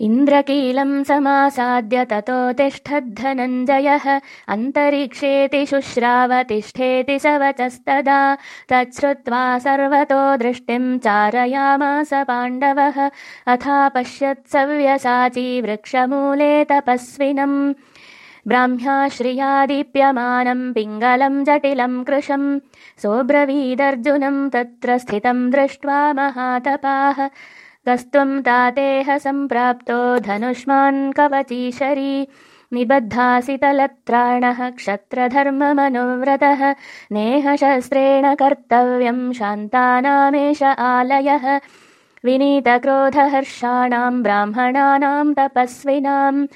इन्द्रकीलम् समासाद्य ततो तिष्ठद्धनञ्जयः। अन्तरिक्षेति शुश्रावतिष्ठेति स वचस्तदा तच्छ्रुत्वा सर्वतो दृष्टिम् चारयामास पाण्डवः। अथा पश्यत्सव्यसाची वृक्षमूले तपस्विनम्। ब्राह्म्या श्रिया दीप्यमानम् पिङ्गलम् जटिलम् कृशम्। सोऽब्रवीदर्जुनम् तत्र स्थितम् दृष्ट्वा महातपाः कस्त्वम् तातेह सम्प्राप्तो धनुष्मान् कवचीशरी निबद्धासितलत्राणः क्षत्रधर्ममनुव्रतः। नेहशस्त्रेण कर्तव्यम् शान्तानामेष आलयः। विनीतक्रोधहर्षाणाम् ब्राह्मणानाम् तपस्विनाम्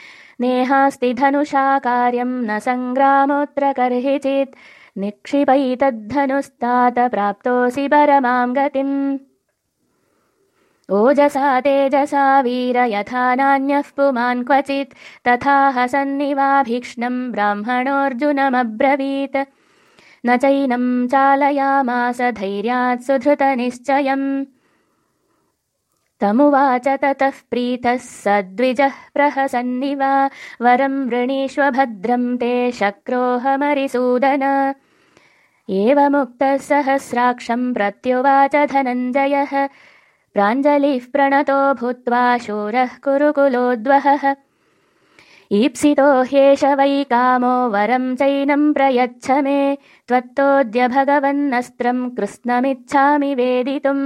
नेहास्ति धनुषा कार्यम् न सङ्ग्रामोऽत्र कर्हिचित्। निक्षिपैतद्धनुस्तात प्राप्तोऽसि परमाम् गतिम् ओजसा तेजसा वीर यथा नान्यः पुमान् क्वचित्। तथा हसन्निवाभीक्ष्णम् ब्राह्मणोऽर्जुनमब्रवीत्। न चैनम् चालयामास धैर्यात् सुधृतनिश्चयम्। तमुवाच ततः प्रीतः स द्विजः प्रहसन्निवा वरम् वृणीष्व भद्रम् ते शक्रोऽहमरिसूदन एवमुक्तः सहस्राक्षम् प्रत्युवाच धनञ्जयः प्राञ्जलिः प्रणतो भूत्वा शूरः कुरुकुलोद्वहः ईप्सितो ह्येष वै कामो वरम् चैनम् प्रयच्छ मे। त्वत्तोऽद्य भगवन्नस्त्रम् कृत्स्नमिच्छामि वेदितुम्